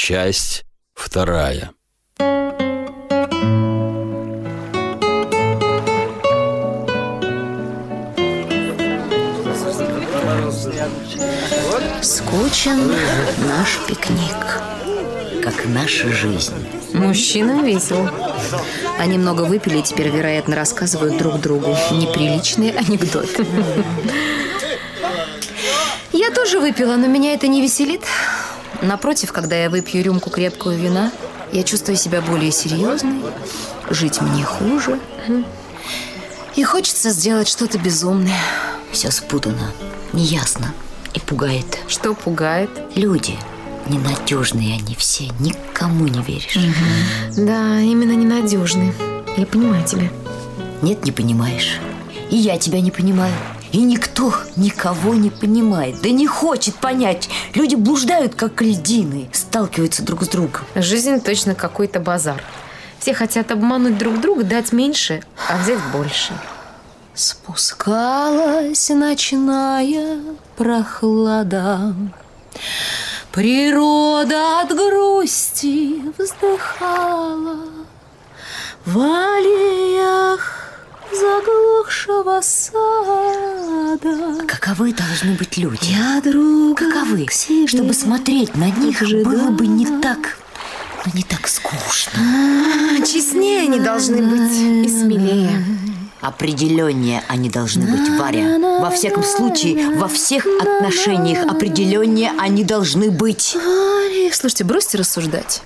Часть вторая. Скучен наш пикник, как наша жизнь. Мужчина весел. Они много выпили и теперь, вероятно, рассказывают друг другу неприличные анекдоты. Я тоже выпила, но меня это не веселит. Напротив, когда я выпью рюмку крепкого вина, я чувствую себя более серьезной, жить мне хуже. И хочется сделать что-то безумное. Все спутано, неясно и пугает. Что пугает? Люди. Ненадежные они все, никому не веришь. Да, именно ненадежный. Я понимаю тебя. Нет, не понимаешь. И я тебя не понимаю. И никто никого не понимает, да не хочет понять. Люди блуждают, как льдины, сталкиваются друг с другом. Жизнь точно какой-то базар. Все хотят обмануть друг друга, дать меньше, а взять больше. Спускалась ночная прохлада. Природа от грусти вздыхала В аллеях заглохшего сада. Каковы должны быть люди? Я друга Каковы? к себе Чтобы смотреть на них было бы не ожидала. так, ну не так скучно. А, честнее они должны быть и смелее. Определеннее они должны быть, Варя. Во всяком случае, во всех отношениях определеннее они должны быть. Ай, Слушайте, бросьте рассуждать.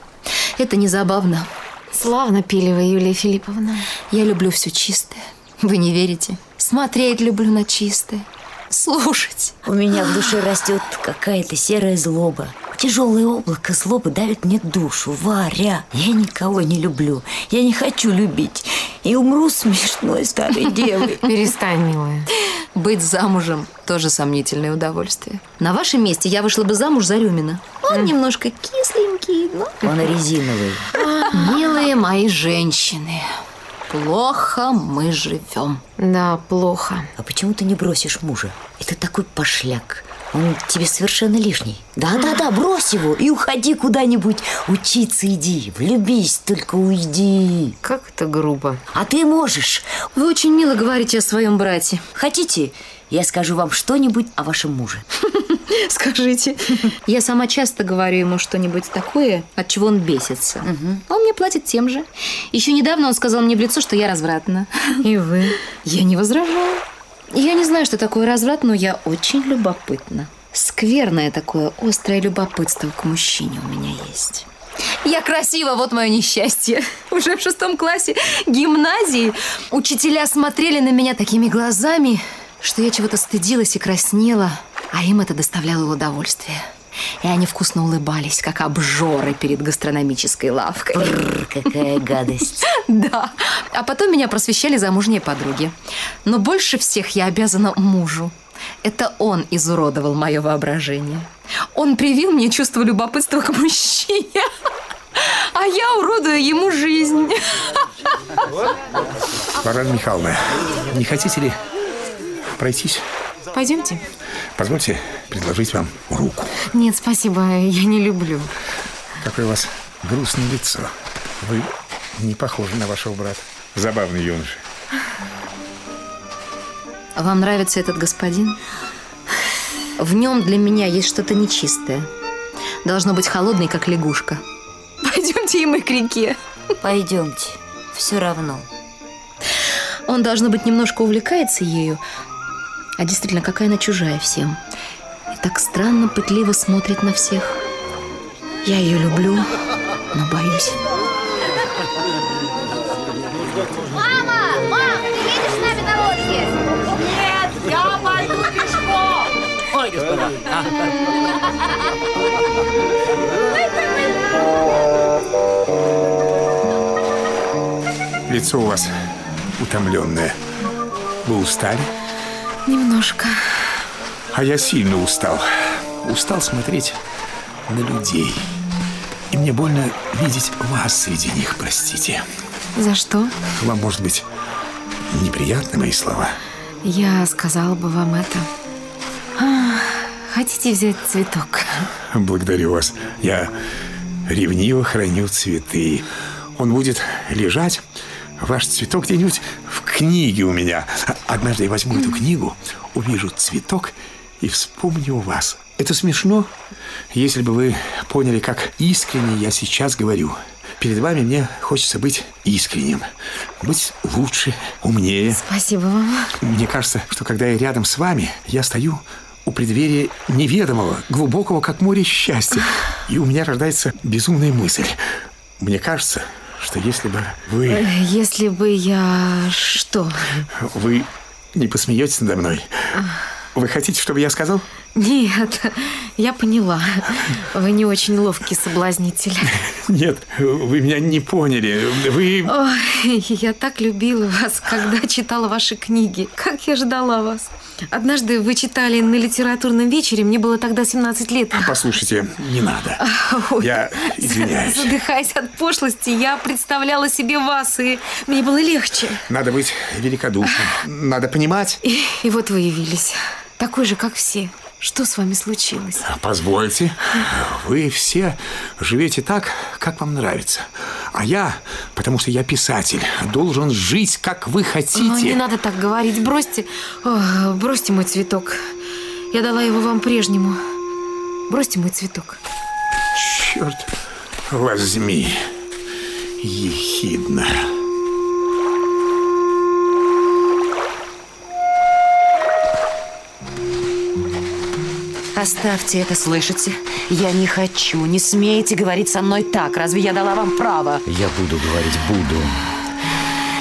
Это не забавно. Славно пили вы, Юлия Филипповна. Я люблю все чистое. Вы не верите? Смотреть люблю на чистое. Слушать. У меня в душе растет какая-то серая злоба. Тяжелое облако злобы давит мне душу. Варя, я никого не люблю. Я не хочу любить. И умру смешной старой девой. Перестань, милая. Быть замужем тоже сомнительное удовольствие. На вашем месте я вышла бы замуж за Рюмина. Он немножко кисленький, но... Он резиновый. Милые мои женщины, плохо мы живем. Да, плохо. А почему ты не бросишь мужа? Это такой пошляк. Он тебе совершенно лишний. Да-да-да, брось его и уходи куда-нибудь. Учиться иди, влюбись, только уйди. Как это грубо. А ты можешь. Вы очень мило говорите о своем брате. Хотите, я скажу вам что-нибудь о вашем муже? Скажите. Я сама часто говорю ему что-нибудь такое, от чего он бесится. А Он мне платит тем же. Еще недавно он сказал мне в лицо, что я развратна. И вы. Я не возражаю. Я не знаю, что такое разврат, но я очень любопытна. Скверное такое острое любопытство к мужчине у меня есть. Я красива, вот мое несчастье. Уже в шестом классе гимназии учителя смотрели на меня такими глазами, что я чего-то стыдилась и краснела, а им это доставляло удовольствие. И они вкусно улыбались, как обжоры перед гастрономической лавкой. Бррр, какая гадость. Да. А потом меня просвещали замужние подруги. Но больше всех я обязана мужу. Это он изуродовал мое воображение. Он привил мне чувство любопытства к мужчине. А я уродую ему жизнь. Варвара Михайловна, не хотите ли пройтись? Пойдемте. Позвольте предложить вам руку. Нет, спасибо, я не люблю. Какое у вас грустное лицо. Вы не похожи на вашего брата. Забавный юноша. Вам нравится этот господин? В нем для меня есть что-то нечистое. Должно быть холодный, как лягушка. Пойдемте и мы к реке. Пойдемте, все равно. Он, должно быть, немножко увлекается ею, а действительно, какая она чужая всем. И так странно, пытливо смотрит на всех. Я ее люблю, но боюсь. Мама! Мам, ты едешь с нами на лодке? Нет, я пойду пешком. Ой, господа. Лицо у вас утомленное. Вы устали? Немножко. А я сильно устал. Устал смотреть на людей. И мне больно видеть вас среди них, простите. За что? Вам, может быть, неприятны мои слова? Я сказала бы вам это. А, хотите взять цветок? Благодарю вас. Я ревниво храню цветы. Он будет лежать, ваш цветок где-нибудь в книге у меня. Однажды я возьму эту книгу, увижу цветок и вспомню вас. Это смешно, если бы вы поняли, как искренне я сейчас говорю. Перед вами мне хочется быть искренним, быть лучше, умнее. Спасибо вам. Мне кажется, что когда я рядом с вами, я стою у преддверия неведомого, глубокого, как море счастья. И у меня рождается безумная мысль. Мне кажется, что если бы вы... Э, Если бы я... Что? Вы не посмеетесь надо мной? Вы хотите, чтобы я сказал? Нет, я поняла. Вы не очень ловкий соблазнитель. Нет, вы меня не поняли. Вы... Ой, я так любила вас, когда читала ваши книги. Как я ждала вас. Однажды вы читали на литературном вечере, мне было тогда 17 лет. Послушайте, не надо. Ой, Я извиняюсь. Задыхаясь от пошлости, я представляла себе вас, и мне было легче. Надо быть великодушным. Надо понимать. И, и вот вы явились. Такой же, как все. Что с вами случилось? Позвольте, вы все живете так, как вам нравится. А я, потому что я писатель, должен жить, как вы Ой, хотите. не надо так говорить. Бросьте, О, бросьте мой цветок. Я дала его вам прежнему. Бросьте мой цветок. Черт возьми, ехидно. Оставьте это, слышите? Я не хочу, не смейте говорить со мной так. Разве я дала вам право? Я буду говорить, буду.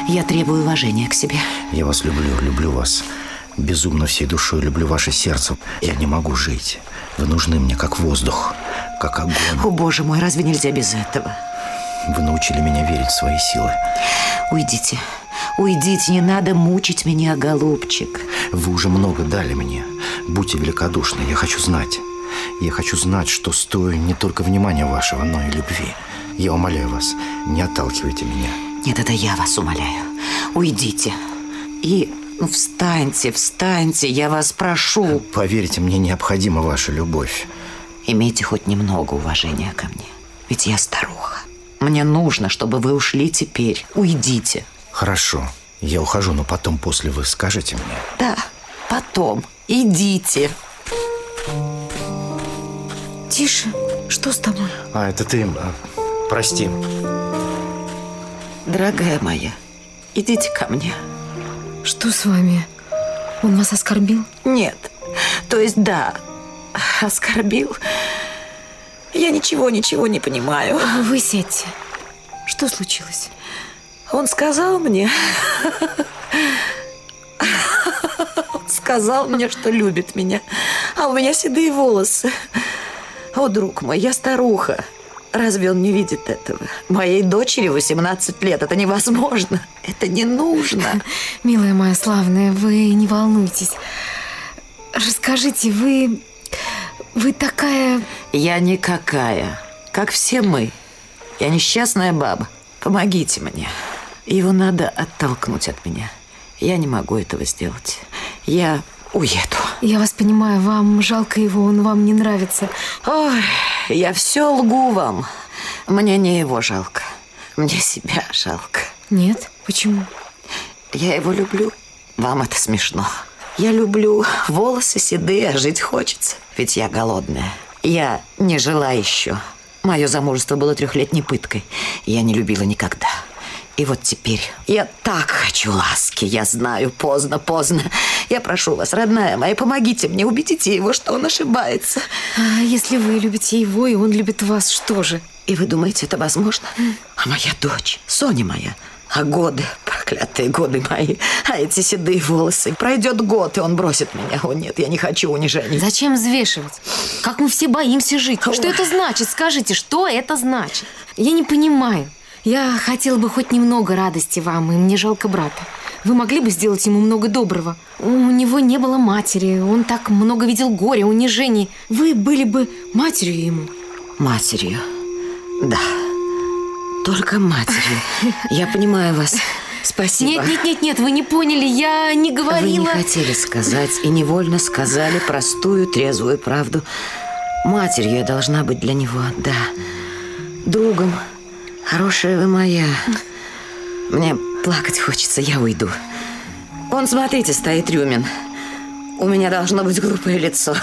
Я требую уважения к себе. Я вас люблю, люблю вас. Безумно всей душой люблю ваше сердце. Я не могу жить. Вы нужны мне как воздух, как огонь. О, боже мой, разве нельзя без этого? Вы научили меня верить в свои силы. Уйдите. Уйдите, не надо мучить меня, голубчик. Вы уже много дали мне. Будьте великодушны, я хочу знать. Я хочу знать, что стою не только внимания вашего, но и любви. Я умоляю вас, не отталкивайте меня. Нет, это я вас умоляю. Уйдите. И ну, встаньте, встаньте, я вас прошу. Поверьте, мне необходима ваша любовь. Имейте хоть немного уважения ко мне. Ведь я старуха. Мне нужно, чтобы вы ушли теперь. Уйдите. Хорошо, я ухожу, но потом после вы скажете мне. Да, потом. Идите. Тише. Что с тобой? А, это ты. а, Прости. Дорогая моя, идите ко мне. Что с вами? Он вас оскорбил? Нет. То есть да, оскорбил. Я ничего, ничего не понимаю. Вы сядьте. Что случилось? Он сказал мне... Сказал мне, что любит меня. А у меня седые волосы. О, друг мой, я старуха. Разве он не видит этого? Моей дочери 18 лет. Это невозможно. Это не нужно. Милая моя славная, вы не волнуйтесь. Расскажите, вы... Вы такая... Я никакая. Как все мы. Я несчастная баба. Помогите мне. Его надо оттолкнуть от меня. Я не могу этого сделать. Я уеду. Я вас понимаю, вам жалко его, он вам не нравится. Ой, я все лгу вам. Мне не его жалко. Мне себя жалко. Нет? Почему? Я его люблю. Вам это смешно. Я люблю волосы седые, а жить хочется. Ведь я голодная. Я не жила еще. Мое замужество было трехлетней пыткой. Я не любила никогда. И вот теперь я так хочу ласки. Я знаю, поздно, поздно. Я прошу вас, родная моя, помогите мне, убедите его, что он ошибается. А если вы любите его, и он любит вас, что же? И вы думаете, это возможно? А моя дочь, Соня моя, а годы, проклятые годы мои, а эти седые волосы. Пройдет год, и он бросит меня. О нет, я не хочу унижений. Зачем взвешивать? Как мы все боимся жить. Что это значит? Скажите, что это значит? Я не понимаю. Я хотела бы хоть немного радости вам, и мне жалко брата. Вы могли бы сделать ему много доброго. У него не было матери, он так много видел горя, унижений. Вы были бы матерью ему. Матерью. Да. Только матерью. Я понимаю вас. Спасибо. Нет, нет, нет, нет, вы не поняли, я не Вы говорила. не хотели сказать и невольно сказали простую, трезвую правду. Матерью я должна быть для него, да. другом. Хорошая вы моя. Мне плакать хочется, я уйду. Вон, смотрите, стоит Рюмин. У меня должно быть глупое лицо.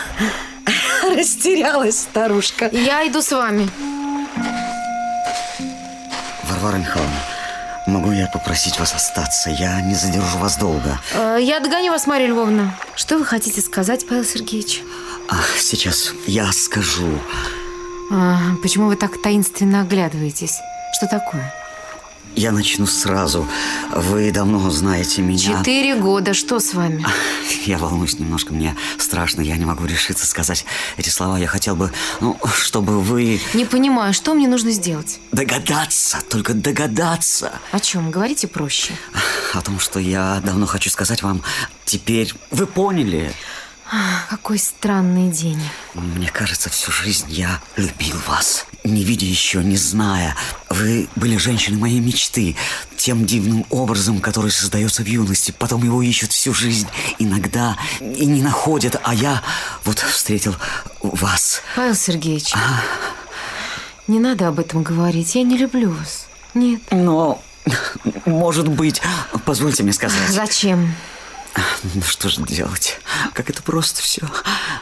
Растерялась старушка. Я иду с вами. Варвара Михайловна, могу я попросить вас остаться? Я не задержу вас долго. Э, Я догоню вас, Марья Львовна. Что вы хотите сказать, Павел Сергеевич? Ах, сейчас я скажу. А, почему вы так таинственно оглядываетесь? Что такое? Я начну сразу. Вы давно знаете меня. Четыре года. Что с вами? Я волнуюсь немножко, мне страшно, я не могу решиться сказать эти слова. Я хотел бы, ну, чтобы вы Не понимаю, что мне нужно сделать? догадаться, только догадаться О чем? Говорите проще. о том, что я давно хочу сказать вам. Теперь вы поняли? Какой странный день. Мне кажется, всю жизнь я любил вас. Не видя еще, не зная. Вы были женщиной моей мечты. Тем дивным образом, который создается в юности. Потом его ищут всю жизнь. Иногда и не находят. А я вот встретил вас. Павел Сергеевич, не надо об этом говорить. Я не люблю вас. Нет. Но, может быть, позвольте мне сказать. Зачем? Ну что же делать? Как это просто все.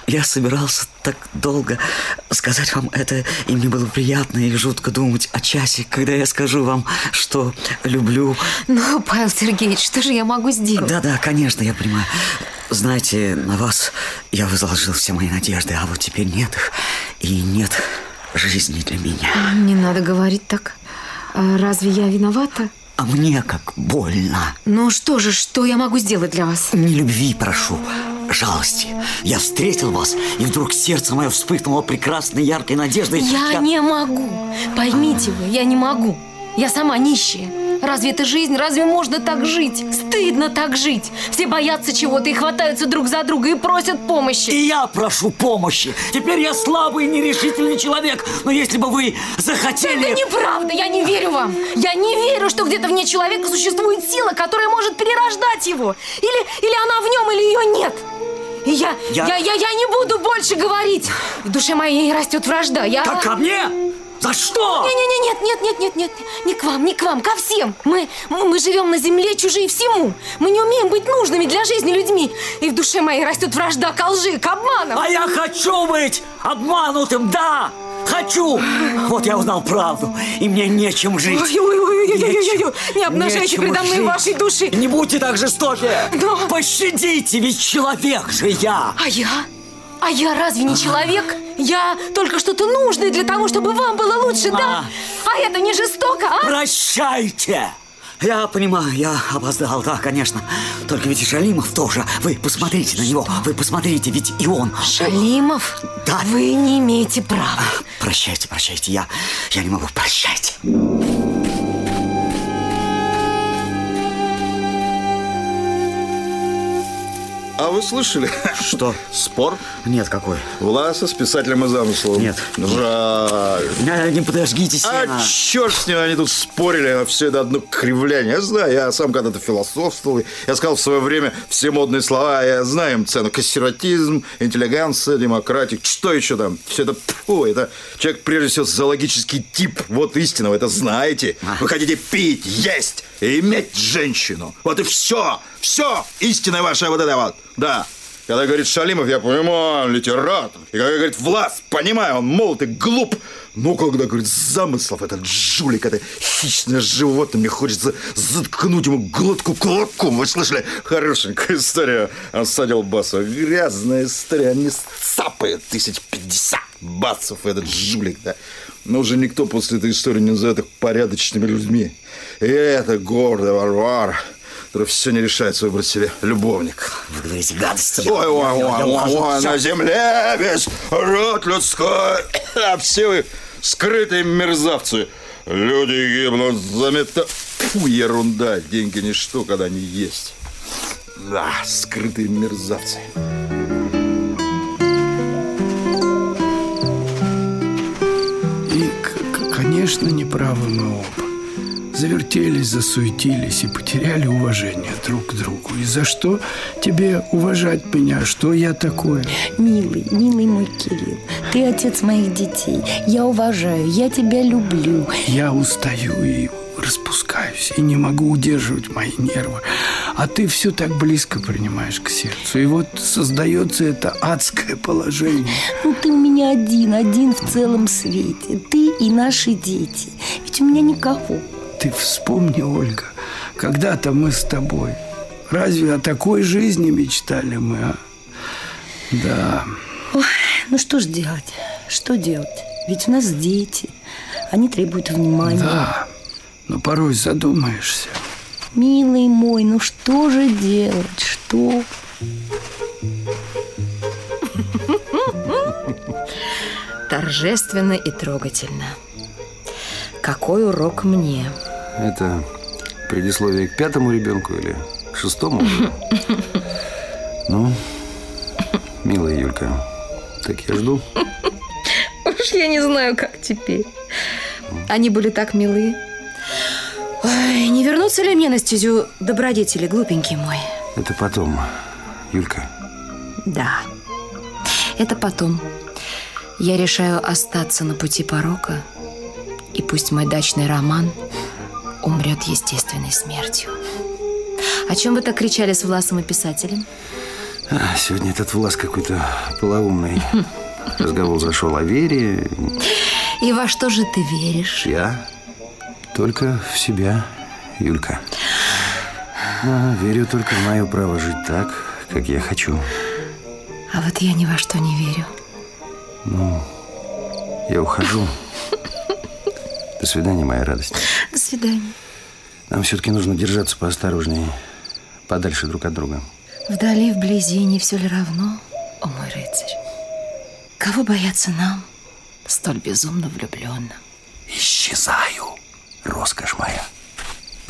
Я собирался так долго сказать вам это, и мне было приятно и жутко думать о часе, когда я скажу вам, что люблю. Ну, Павел Сергеевич, что же я могу сделать? Да-да, конечно, я понимаю. Знаете, на вас я возложил все мои надежды, а вот теперь нет их, и нет жизни для меня. Не надо говорить так. А Разве я виновата? А мне как больно. Ну что же, что я могу сделать для вас? Не любви прошу, жалости. Я встретил вас, и вдруг сердце мое вспыхнуло прекрасной яркой надеждой. Я не могу. Поймите вы, я не могу. Я сама нищая. Разве это жизнь? Разве можно так жить? Стыдно так жить. Все боятся чего-то и хватаются друг за друга и просят помощи. И я прошу помощи. Теперь я слабый и нерешительный человек. Но если бы вы захотели... Это неправда, я не верю вам. Я не верю, что где-то вне человека существует сила, которая может перерождать его. Или, или она в нем, или ее нет. И я, Я- я... Я, я, не буду больше говорить. В душе моей растет вражда. Я... Как ко мне? За что? Не-не-не, нет, нет, нет, нет, нет, не к вам, не к вам, ко всем. Мы, мы, живем на земле чужие всему. Мы не умеем быть нужными для жизни людьми. И в душе моей растет вражда к лжи, к обманам. А я хочу быть обманутым, да! Хочу! Вот я узнал правду, и мне нечем жить. Ой-ой-ой-ой-ой-ой-ой, не обнажайте передо мной жить. вашей души. Не будьте так жестоки! Но- Пощадите, ведь человек же я! А я? А я разве не человек? Я только что-то нужное для того, чтобы вам было лучше, да? А это не жестоко, а? Прощайте! Я понимаю, я опоздал, да, конечно. Только ведь и Шалимов тоже. Вы посмотрите на него, вы посмотрите, ведь и он. Шалимов, Да. вы не имеете права. Прощайте, прощайте, я, я не могу, прощайте. А вы слышали? Что? Спор Нет, какой? Власа с писателем и замыслом. Нет. Жаль. Не, не подожгите, Сена. А черт с ним, они тут спорили, а все это одно кривляние. Я знаю, я сам когда-то философствовал. Я сказал в свое время все модные слова, я знаю им цену. Консерватизм, интеллигенция, демократик, что еще там? Все это, фу, это человек прежде всего зоологический тип. Вот истина, вы это знаете. Вы хотите пить, есть и иметь женщину. Вот и все, все, истина ваша вот это вот, да. Когда говорит Шалимов, я понимаю, он литератор. И когда говорит Влас, понимаю, он молод и глуп. Но когда говорит замыслов, этот жулик, это хищное животное, мне хочется заткнуть ему глотку кулаком. Вы слышали? Хорошенькая история. Он садил Басова. Грязная история. Они цапают тысяч пятьдесят бацев, этот жулик, да. Но уже никто после этой истории не назовет их порядочными людьми. И это гордая Варвара, которая все не решается выбрать себе любовник. Вы говорите гадости. Ой, ой, ой, ой, ой, на земле весь род людской, а все вы скрытые мерзавцы. Люди гибнут за мета... Фу, ерунда, деньги ничто, когда они есть. Да, скрытые мерзавцы. И, конечно, неправы мы оба. Завертелись, засуетились и потеряли уважение друг к другу. И за что тебе уважать меня? Что я такое? Милый, милый мой Кирилл, ты отец моих детей. Я уважаю, я тебя люблю. Я устаю и распускаюсь, и не могу удерживать мои нервы. А ты все так близко принимаешь к сердцу. И вот создается это адское положение. Ну, ты у меня один, один в целом свете. Ты и наши дети. Ведь у меня никого. Ты вспомни, Ольга, когда-то мы с тобой. Разве о такой жизни мечтали мы, а? Да. Ой, ну что ж делать? Что делать? Ведь у нас дети. Они требуют внимания. Да, но порой задумаешься. Милый мой, ну что же делать? Что? Торжественно и трогательно. Какой урок мне? Это предисловие к пятому ребенку или к шестому? Ну, милая Юлька, так я жду. Уж я не знаю, как теперь. Они были так милы. Ой, не вернуться ли мне на стезю добродетели, глупенький мой? Это потом, Юлька. Да, это потом. Я решаю остаться на пути порока, и пусть мой дачный роман умрет естественной смертью. О чем вы так кричали с Власом и писателем? А, сегодня этот Влас какой-то полоумный. Разговор зашел о вере. И во что же ты веришь? Я только в себя, Юлька. А, верю только в мое право жить так, как я хочу. А вот я ни во что не верю. Ну, я ухожу. До свидания, моя радость. Свидания. Нам все-таки нужно держаться поосторожнее, подальше друг от друга. Вдали, вблизи, не все ли равно, о мой рыцарь? Кого бояться нам, столь безумно влюбленным? Исчезаю, роскошь моя.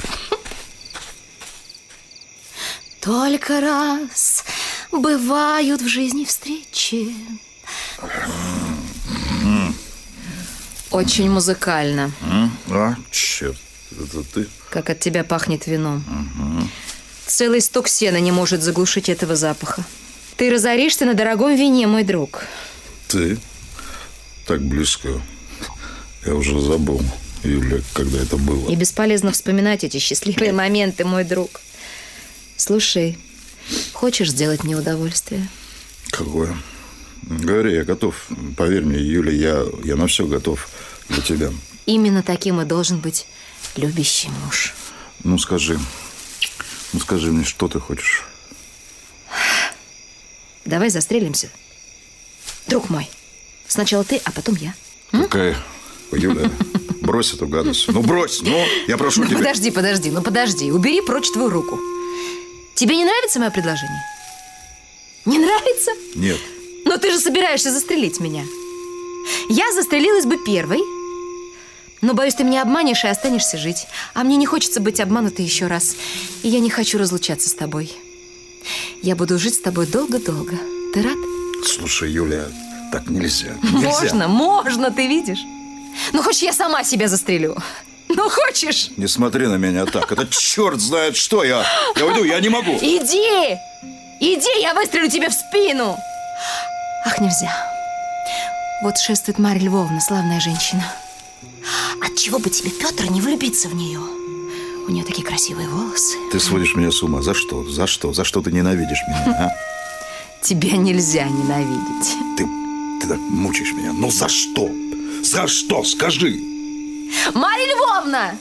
Только раз бывают в жизни встречи. Очень музыкально. А, черт? Как от тебя пахнет вином. Целый сток сена не может заглушить этого запаха. Ты разоришься на дорогом вине, мой друг. Ты? Так близко. Я уже забыл, Юля, когда это было. И бесполезно вспоминать эти счастливые моменты, мой друг. Слушай, хочешь сделать мне удовольствие? Какое? Говори, я готов. Поверь мне, Юля, я, я на все готов для тебя. Именно таким и должен быть любящий муж. Ну, скажи. Ну, скажи мне, что ты хочешь? Давай застрелимся. Друг мой, сначала ты, а потом я. Какая? Юля, брось эту гадость. Ну, брось, ну, я прошу Ну, тебя. подожди, подожди, ну подожди. Убери прочь твою руку. Тебе не нравится мое предложение? Не нравится? Нет. Но ты же собираешься застрелить меня. Я застрелилась бы первой. Но, боюсь, ты меня обманешь и останешься жить. А мне не хочется быть обманутой еще раз. И я не хочу разлучаться с тобой. Я буду жить с тобой долго-долго. Ты рад? Слушай, Юля, так нельзя. Нельзя. Можно, можно, ты видишь? Ну, хочешь, я сама себя застрелю? Ну, хочешь? Не смотри на меня так. Это черт знает что. Я, я уйду, я не могу. Иди! Иди, я выстрелю тебе в спину! Ах, нельзя. Вот шествует Марья Львовна, славная женщина. Отчего бы тебе, Петр, не влюбиться в нее? У нее такие красивые волосы. Ты сводишь меня с ума. За что? За что? За что ты ненавидишь меня, а? Тебя нельзя ненавидеть. Ты, ты так мучаешь меня. Ну за что? За что? Скажи. Марья Львовна!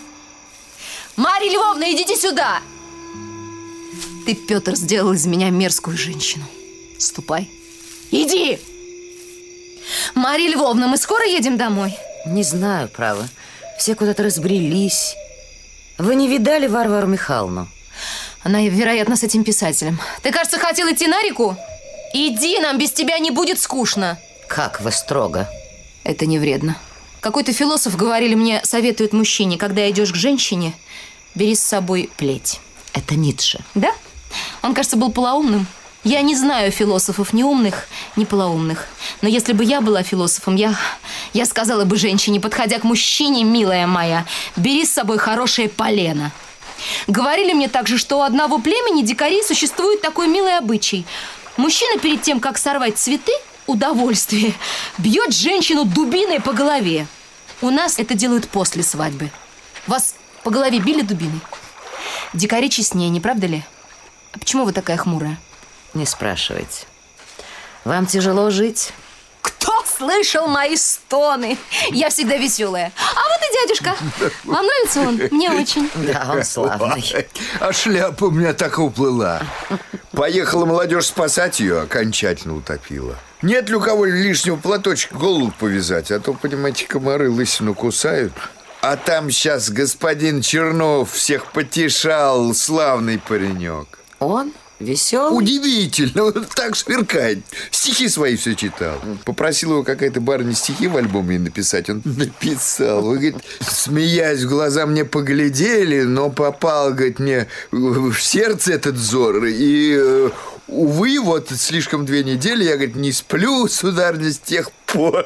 Марья Львовна, идите сюда! Ты, Петр, сделал из меня мерзкую женщину. Ступай. Иди! Марья Львовна, мы скоро едем домой? Не знаю, право. Все куда-то разбрелись. Вы не видали Варвару Михайловну? Она, вероятно, с этим писателем. Ты, кажется, хотел идти на реку? Иди, нам без тебя не будет скучно. Как вы строго. Это не вредно. Какой-то философ, говорили мне, советует мужчине, когда идешь к женщине, бери с собой плеть. Это Ницше. Да? Он, кажется, был полоумным. Я не знаю философов ни умных, ни полоумных. Но если бы я была философом, я, я сказала бы женщине, подходя к мужчине, милая моя, бери с собой хорошее полено. Говорили мне также, что у одного племени дикарей существует такой милый обычай. Мужчина перед тем, как сорвать цветы, удовольствие, бьет женщину дубиной по голове. У нас это делают после свадьбы. Вас по голове били дубиной? Дикари честнее, не правда ли? А почему вы такая хмурая? Не спрашивайте. Вам тяжело жить? Кто слышал мои стоны? Я всегда веселая. А вот и дядюшка. Вам нравится он? Мне очень. Да, он славный. А шляпа у меня так уплыла. Поехала молодежь спасать ее, окончательно утопила. Нет ли у кого лишнего платочка голову повязать? А то, понимаете, комары лысину кусают. А там сейчас господин Чернов всех потешал, славный паренек. Он? Веселый? Удивительно, вот так сверкает. Стихи свои все читал. Попросила его какая-то барыня стихи в альбоме написать. Он написал. Вы, говорит, смеясь в глаза мне поглядели, но попал, говорит, мне в сердце этот взор. И, э, увы, вот слишком две недели, я, говорит, не сплю, сударыня, с тех пор.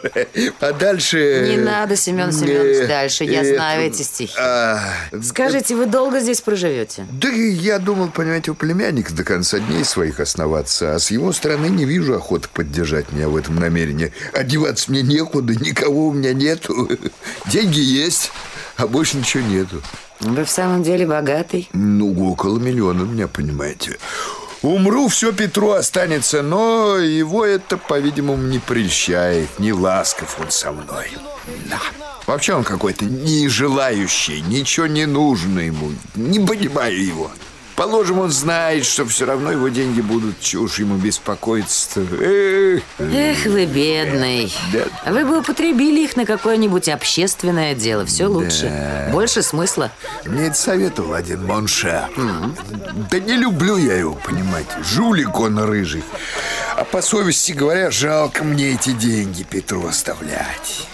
А дальше... Не надо, Семен Семенович, дальше. Я знаю эти стихи. а, Скажите, вы долго здесь проживете? да я думал, понимаете, у племянника до конца дней своих основаться, а с его стороны не вижу охоты поддержать меня в этом намерении. Одеваться мне некуда, никого у меня нету. Деньги есть, а больше ничего нету. Вы в самом деле богатый? Ну, около миллиона у меня, понимаете. Умру, все Петру останется, но его это, по-видимому, не прельщает, не ласков он со мной. Да. Вообще он какой-то не желающий, ничего не нужно ему. Не понимаю его. Положим, он знает, что все равно его деньги будут, чего уж ему беспокоиться-то. Эх, Эх, вы бедный. Да. Вы бы употребили их на какое-нибудь общественное дело. Все лучше. Больше смысла. Мне это советовал один Монша. Да не люблю я его, понимаете. Жулик он рыжий. А по совести говоря, жалко мне эти деньги Петру оставлять.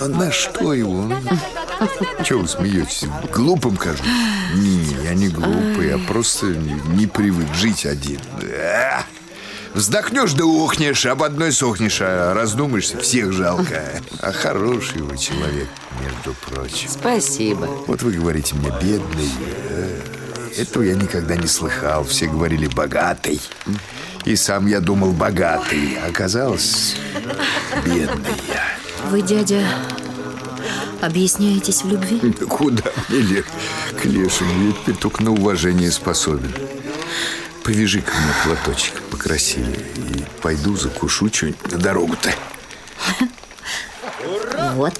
Но на что его? Чего вы смеетесь? Глупым кажу? Не, я не глупый, я просто не, привык жить один. Вздохнешь да ухнешь, об одной сохнешь, а раздумаешься, всех жалко. А хороший вы человек, между прочим. Спасибо. Вот вы говорите мне бедный. э, Этого я никогда не слыхал. Все говорили богатый. И сам я думал богатый. А Оказалось, бедный я. Вы, дядя, объясняетесь в любви? Да Куда мне лет к лешему? Ведь петух на уважение способен. Повяжи-ка мне платочек покрасивее. И пойду закушу что-нибудь на дорогу-то. Вот.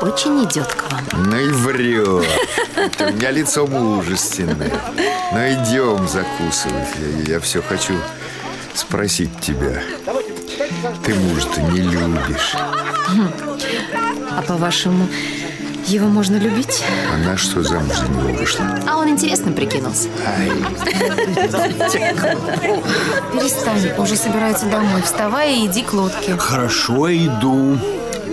Очень идет к вам. Ну и врет. У меня лицо мужественное. Ну идем закусывать. Я, я все хочу спросить тебя. Ты мужа-то не любишь. А по-вашему, его можно любить? Она что замуж за него вышла? А он интересно прикинулся. Перестань, уже собираются домой. Вставай и иди к лодке. Хорошо, иду.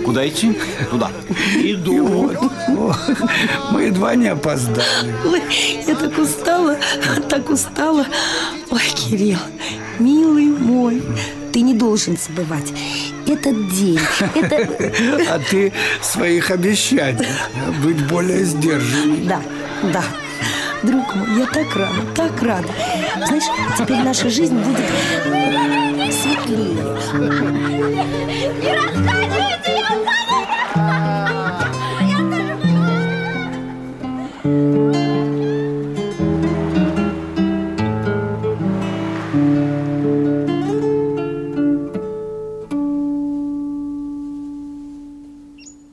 Куда идти? Туда. Иду. Мы едва не опоздали. Ой, я так устала, так устала. Ой, Кирилл, милый мой, ты не должен забывать. Этот день, это... А ты своих обещаний быть более сдержанной. Да, да. Друг мой, я так рада, так рада. Знаешь, теперь наша жизнь будет светлее. Не расходите, я